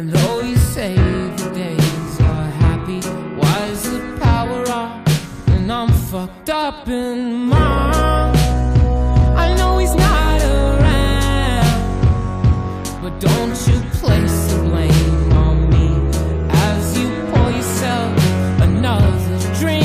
And though you say the days are happy, why is the power off? And I'm fucked up in mind. I know he's not around, but don't you place the blame on me as you pour yourself another drink.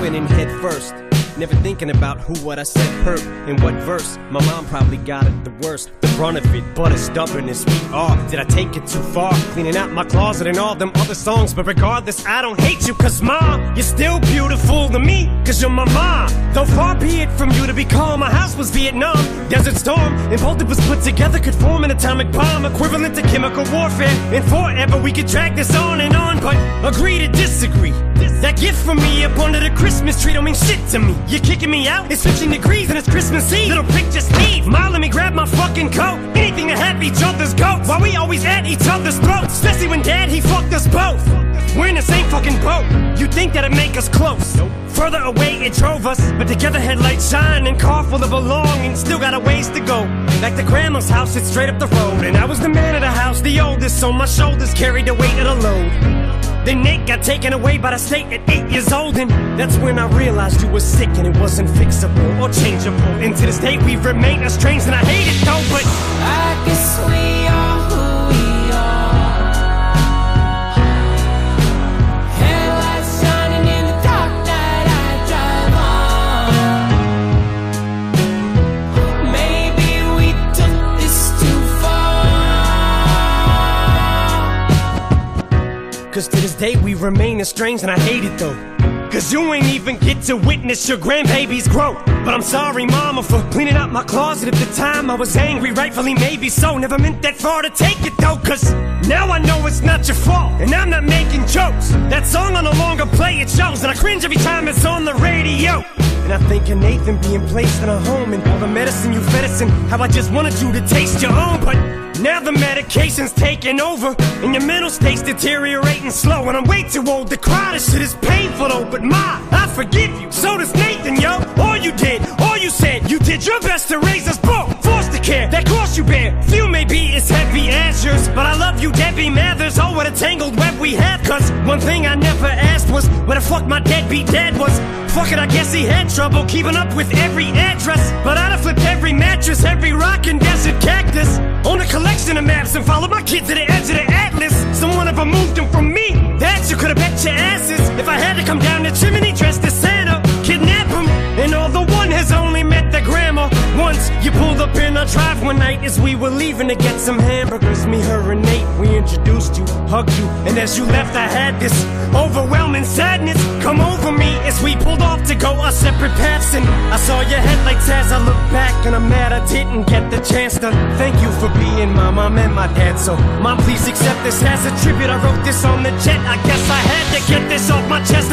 Went head first. Never thinking about who, what I said hurt, in what verse. My mom probably got it the worst. The brunt of it, but as stubborn as we are. Ah, did I take it too far? Cleaning out my closet and all them other songs. But regardless, I don't hate you, cause mom, you're still beautiful to me, cause you're my mom. Though far be it from you to be calm, my house was Vietnam. Desert storm, and both of us put together could form an atomic bomb equivalent to chemical warfare. And forever we could drag this on and on, but agree to disagree. That gift from me up under the Christmas tree don't mean shit to me. You're kicking me out? It's 15 degrees and it's Christmas Eve. Little prick, just leave. Ma, let me grab my fucking coat. Anything to have each other's goats. While we always at each other's throats. Especially when dad, he fucked us both. We're in the same fucking boat. You think that'd make us close? Further away it drove us, but together headlights shine and car full of belongings. Still got a ways to go. Like the grandma's house, it's straight up the road. And I was the man of the house, the oldest, so my shoulders carried the weight of the load. Then Nick got taken away by the state at eight years old, and that's when I realized you were sick and it wasn't fixable or changeable. And to this day, we've remained estranged, and I hate it though, but Cause to this day we remain estranged and I hate it though. Cause you ain't even get to witness your grandbaby's growth. But I'm sorry, mama, for cleaning out my closet at the time. I was angry, rightfully, maybe so. Never meant that far to take it though, cause now I know it's not your fault. And I'm not making jokes. That song I no longer play, it shows. And I cringe every time it's on the radio. And I think of Nathan being placed in a home and all the medicine you fed us and how I just wanted you to taste your own. But now the medication's taking over and your mental state's deteriorating slow. And I'm way too old to cry. This shit is painful though. But ma, I forgive you. So does Nathan, yo. All you did, all you said, you did your best to raise us both. To care, that cost you bear. Few yours, but I love you, Debbie Mathers. Oh, what a tangled web we have. Cause one thing I never asked was where the fuck my deadbeat dad was. Fuck it, I guess he had trouble keeping up with every address. But I'd have flipped every mattress, every rock and desert cactus. Own a collection of maps and followed my kid to the edge of the atlas. Our drive one night as we were leaving to get some hamburgers. Me, her, and Nate, we introduced you, hugged you, and as you left, I had this overwhelming sadness come over me as we pulled off to go our separate paths. And I saw your headlights as I looked back, and I'm mad I didn't get the chance to thank you for being my mom and my dad. So, mom, please accept this as a tribute. I wrote this on the jet. I guess I had to get this off my chest.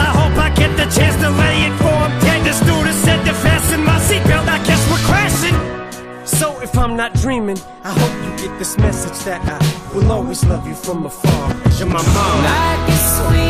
If I'm not dreaming, I hope you get this message that I will always love you from afar. you you're my mom. We